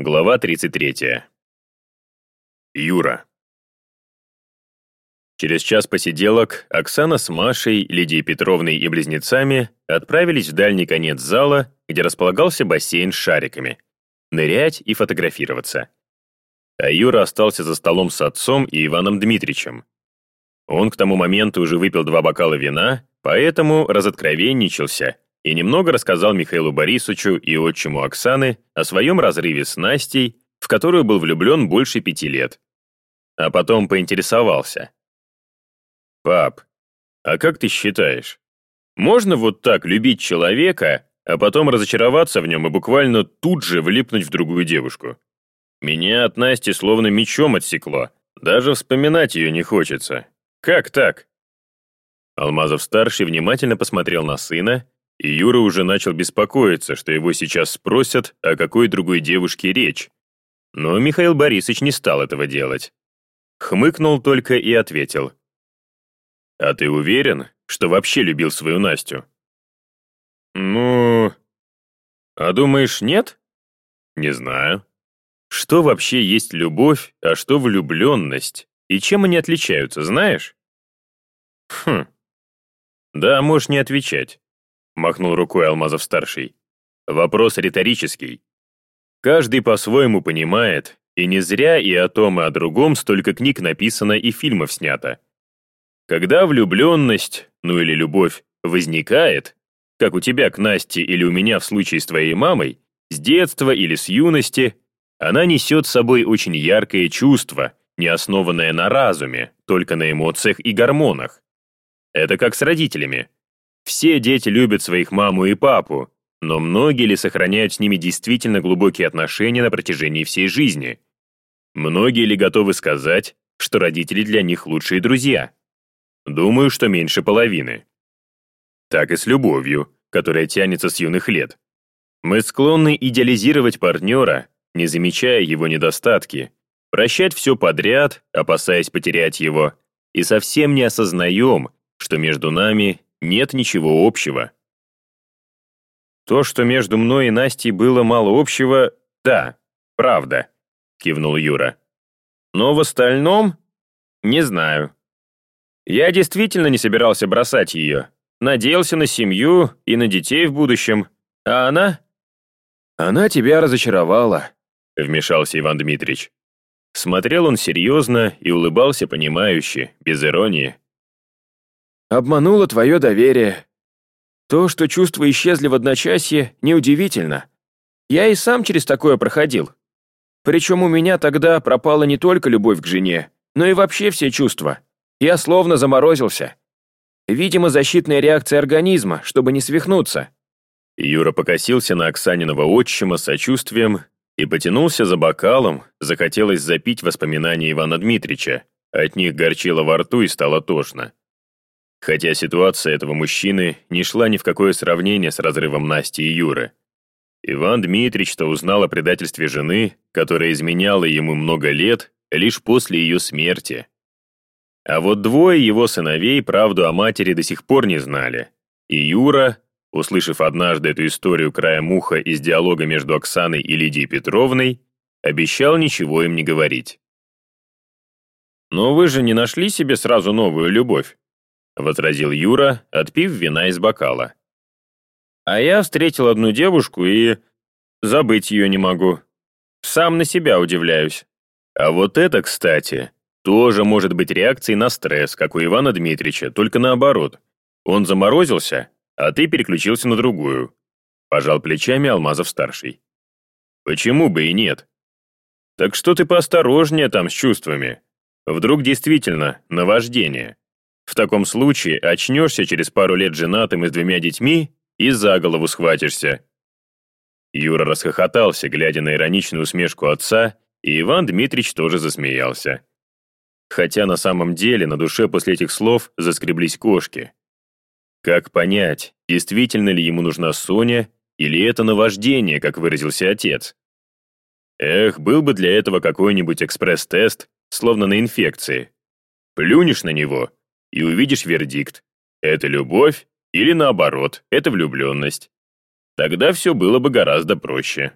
Глава 33. Юра. Через час посиделок Оксана с Машей, Лидией Петровной и близнецами отправились в дальний конец зала, где располагался бассейн с шариками, нырять и фотографироваться. А Юра остался за столом с отцом и Иваном Дмитричем. Он к тому моменту уже выпил два бокала вина, поэтому разоткровенничался и немного рассказал Михаилу Борисовичу и отчиму Оксаны о своем разрыве с Настей, в которую был влюблен больше пяти лет. А потом поинтересовался. «Пап, а как ты считаешь, можно вот так любить человека, а потом разочароваться в нем и буквально тут же влипнуть в другую девушку? Меня от Насти словно мечом отсекло, даже вспоминать ее не хочется. Как так?» Алмазов-старший внимательно посмотрел на сына и Юра уже начал беспокоиться, что его сейчас спросят, о какой другой девушке речь. Но Михаил Борисович не стал этого делать. Хмыкнул только и ответил. «А ты уверен, что вообще любил свою Настю?» «Ну... А думаешь, нет?» «Не знаю. Что вообще есть любовь, а что влюбленность? И чем они отличаются, знаешь?» «Хм. Да, можешь не отвечать махнул рукой Алмазов-старший. Вопрос риторический. Каждый по-своему понимает, и не зря и о том, и о другом столько книг написано и фильмов снято. Когда влюбленность, ну или любовь, возникает, как у тебя к Насте или у меня в случае с твоей мамой, с детства или с юности, она несет с собой очень яркое чувство, не основанное на разуме, только на эмоциях и гормонах. Это как с родителями. Все дети любят своих маму и папу, но многие ли сохраняют с ними действительно глубокие отношения на протяжении всей жизни? Многие ли готовы сказать, что родители для них лучшие друзья? Думаю, что меньше половины. Так и с любовью, которая тянется с юных лет. Мы склонны идеализировать партнера, не замечая его недостатки, прощать все подряд, опасаясь потерять его, и совсем не осознаем, что между нами нет ничего общего. То, что между мной и Настей было мало общего, да, правда, кивнул Юра. Но в остальном не знаю. Я действительно не собирался бросать ее. Надеялся на семью и на детей в будущем. А она? Она тебя разочаровала, вмешался Иван Дмитрич. Смотрел он серьезно и улыбался понимающе, без иронии обмануло твое доверие. То, что чувства исчезли в одночасье, неудивительно. Я и сам через такое проходил. Причем у меня тогда пропала не только любовь к жене, но и вообще все чувства. Я словно заморозился. Видимо, защитная реакция организма, чтобы не свихнуться. Юра покосился на Оксаниного отчима сочувствием и потянулся за бокалом, захотелось запить воспоминания Ивана Дмитрича. От них горчило во рту и стало тошно. Хотя ситуация этого мужчины не шла ни в какое сравнение с разрывом Насти и Юры. Иван Дмитрич-то узнал о предательстве жены, которая изменяла ему много лет, лишь после ее смерти. А вот двое его сыновей правду о матери до сих пор не знали. И Юра, услышав однажды эту историю краем уха из диалога между Оксаной и Лидией Петровной, обещал ничего им не говорить. «Но вы же не нашли себе сразу новую любовь?» Возразил Юра, отпив вина из бокала. А я встретил одну девушку и... забыть ее не могу. Сам на себя удивляюсь. А вот это, кстати, тоже может быть реакцией на стресс, как у Ивана Дмитрича, только наоборот. Он заморозился, а ты переключился на другую. Пожал плечами Алмазов-старший. Почему бы и нет? Так что ты поосторожнее там с чувствами. Вдруг действительно наваждение. В таком случае очнешься через пару лет женатым и с двумя детьми и за голову схватишься. Юра расхохотался, глядя на ироничную усмешку отца, и Иван Дмитрич тоже засмеялся. Хотя на самом деле на душе после этих слов заскреблись кошки. Как понять, действительно ли ему нужна Соня, или это наваждение, как выразился отец? Эх, был бы для этого какой-нибудь экспресс-тест, словно на инфекции. Плюнешь на него, и увидишь вердикт. Это любовь или наоборот, это влюбленность. Тогда все было бы гораздо проще.